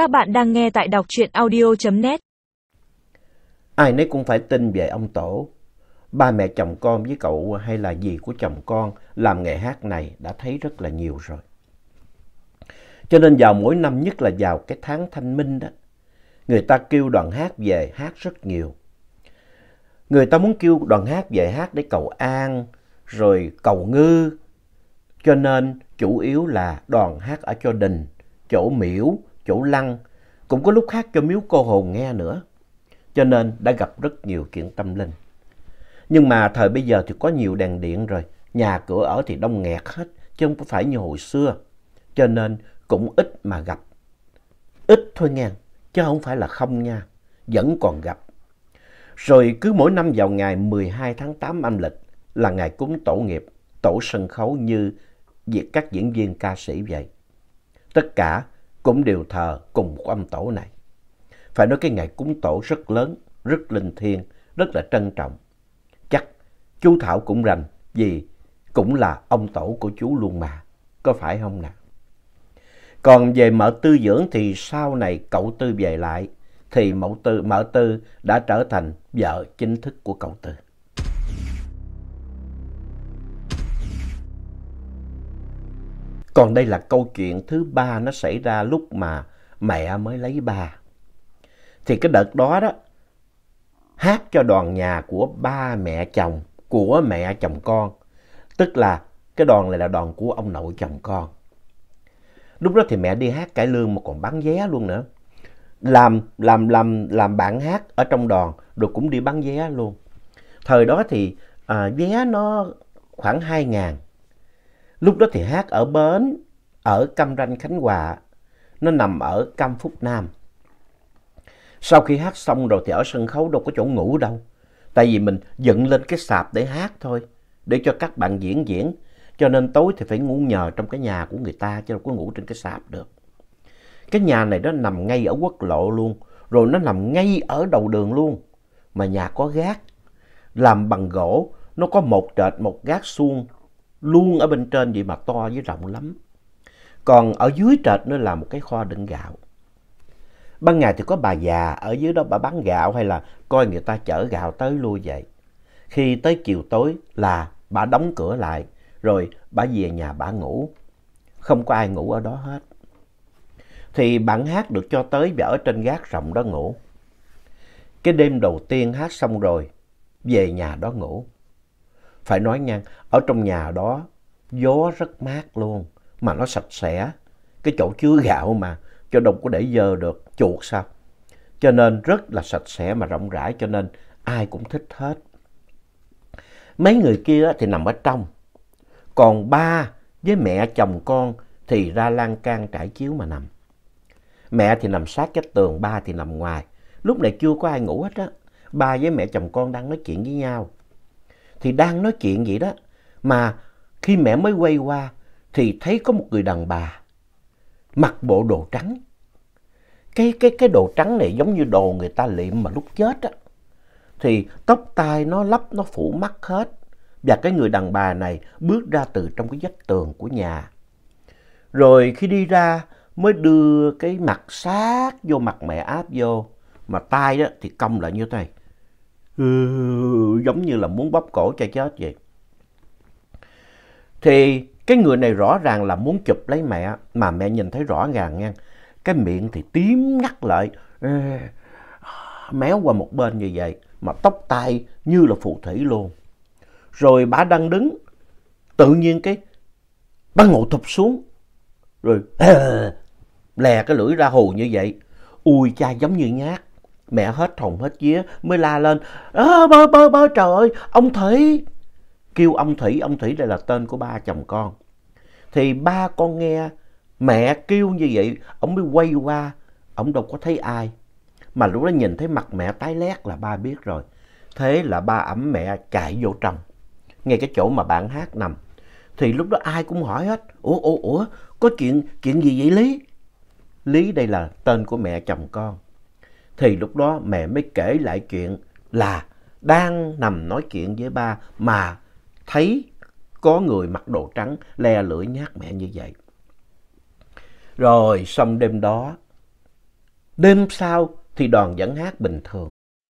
Các bạn đang nghe tại đọc truyện audio.net. Ai nấy cũng phải tin về ông Tổ. Ba mẹ chồng con với cậu hay là dì của chồng con làm nghề hát này đã thấy rất là nhiều rồi. Cho nên vào mỗi năm, nhất là vào cái tháng thanh minh đó, người ta kêu đoàn hát về hát rất nhiều. Người ta muốn kêu đoàn hát về hát để cầu an, rồi cầu ngư. Cho nên chủ yếu là đoàn hát ở cho đình, chỗ miễu, chỗ lăng, cũng có lúc hát cho miếu cô hồn nghe nữa. Cho nên đã gặp rất nhiều chuyện tâm linh. Nhưng mà thời bây giờ thì có nhiều đèn điện rồi, nhà cửa ở thì đông nghẹt hết, chứ không phải như hồi xưa. Cho nên cũng ít mà gặp. Ít thôi nha, chứ không phải là không nha, vẫn còn gặp. Rồi cứ mỗi năm vào ngày 12 tháng 8 âm lịch là ngày cúng tổ nghiệp, tổ sân khấu như các diễn viên ca sĩ vậy. Tất cả cũng đều thờ cùng một âm tổ này. Phải nói cái ngày cúng tổ rất lớn, rất linh thiêng, rất là trân trọng. Chắc chú Thảo cũng rành vì cũng là ông tổ của chú luôn mà, có phải không nào? Còn về mợ tư dưỡng thì sau này cậu tư về lại thì mẫu tư, mợ tư đã trở thành vợ chính thức của cậu tư. Còn đây là câu chuyện thứ ba nó xảy ra lúc mà mẹ mới lấy ba. Thì cái đợt đó đó, hát cho đoàn nhà của ba mẹ chồng, của mẹ chồng con. Tức là cái đoàn này là đoàn của ông nội chồng con. Lúc đó thì mẹ đi hát cải lương mà còn bán vé luôn nữa. Làm, làm, làm, làm bạn hát ở trong đoàn rồi cũng đi bán vé luôn. Thời đó thì à, vé nó khoảng 2 ngàn. Lúc đó thì hát ở Bến, ở Cam Ranh Khánh Hòa, nó nằm ở Cam Phúc Nam. Sau khi hát xong rồi thì ở sân khấu đâu có chỗ ngủ đâu. Tại vì mình dựng lên cái sạp để hát thôi, để cho các bạn diễn diễn. Cho nên tối thì phải ngủ nhờ trong cái nhà của người ta, chứ đâu có ngủ trên cái sạp được. Cái nhà này nó nằm ngay ở quốc lộ luôn, rồi nó nằm ngay ở đầu đường luôn. Mà nhà có gác, làm bằng gỗ, nó có một trệt một gác suông luôn ở bên trên vậy mà to với rộng lắm. Còn ở dưới trệt nó là một cái kho đựng gạo. Ban ngày thì có bà già ở dưới đó bà bán gạo hay là coi người ta chở gạo tới lui vậy. Khi tới chiều tối là bà đóng cửa lại rồi bà về nhà bà ngủ. Không có ai ngủ ở đó hết. Thì bạn hát được cho tới và ở trên gác rộng đó ngủ. Cái đêm đầu tiên hát xong rồi, về nhà đó ngủ. Phải nói nha, ở trong nhà đó gió rất mát luôn, mà nó sạch sẽ. Cái chỗ chứa gạo mà, cho đâu có để dơ được, chuột sao. Cho nên rất là sạch sẽ mà rộng rãi, cho nên ai cũng thích hết. Mấy người kia thì nằm ở trong, còn ba với mẹ chồng con thì ra lan can trải chiếu mà nằm. Mẹ thì nằm sát cái tường, ba thì nằm ngoài. Lúc này chưa có ai ngủ hết á. Ba với mẹ chồng con đang nói chuyện với nhau thì đang nói chuyện vậy đó. Mà khi mẹ mới quay qua thì thấy có một người đàn bà mặc bộ đồ trắng. Cái, cái, cái đồ trắng này giống như đồ người ta liệm mà lúc chết á. Thì tóc tai nó lấp, nó phủ mắt hết. Và cái người đàn bà này bước ra từ trong cái vách tường của nhà. Rồi khi đi ra mới đưa cái mặt sát vô mặt mẹ áp vô. Mà tai đó thì cong lại như thế này giống như là muốn bóp cổ cho chết vậy. Thì cái người này rõ ràng là muốn chụp lấy mẹ, mà mẹ nhìn thấy rõ ràng nha. Cái miệng thì tím ngắt lại, méo qua một bên như vậy, mà tóc tai như là phù thủy luôn. Rồi bà đang đứng, tự nhiên cái, bà ngồi thụp xuống, rồi lè cái lưỡi ra hù như vậy. Ui cha giống như nhát. Mẹ hết hồn hết vía mới la lên. À, bơ bơ bơ trời ơi, ông Thủy. Kêu ông Thủy, ông Thủy đây là tên của ba chồng con. Thì ba con nghe mẹ kêu như vậy, ông mới quay qua, ông đâu có thấy ai. Mà lúc đó nhìn thấy mặt mẹ tái lét là ba biết rồi. Thế là ba ẩm mẹ chạy vô trong, ngay cái chỗ mà bạn hát nằm. Thì lúc đó ai cũng hỏi hết, ủa, ủa, ủa, có chuyện, chuyện gì vậy Lý? Lý đây là tên của mẹ chồng con. Thì lúc đó mẹ mới kể lại chuyện là đang nằm nói chuyện với ba mà thấy có người mặc đồ trắng le lưỡi nhát mẹ như vậy. Rồi xong đêm đó, Đêm sau thì đoàn vẫn hát bình thường.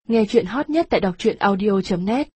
Nghe chuyện hot nhất tại đọc truyện audio.net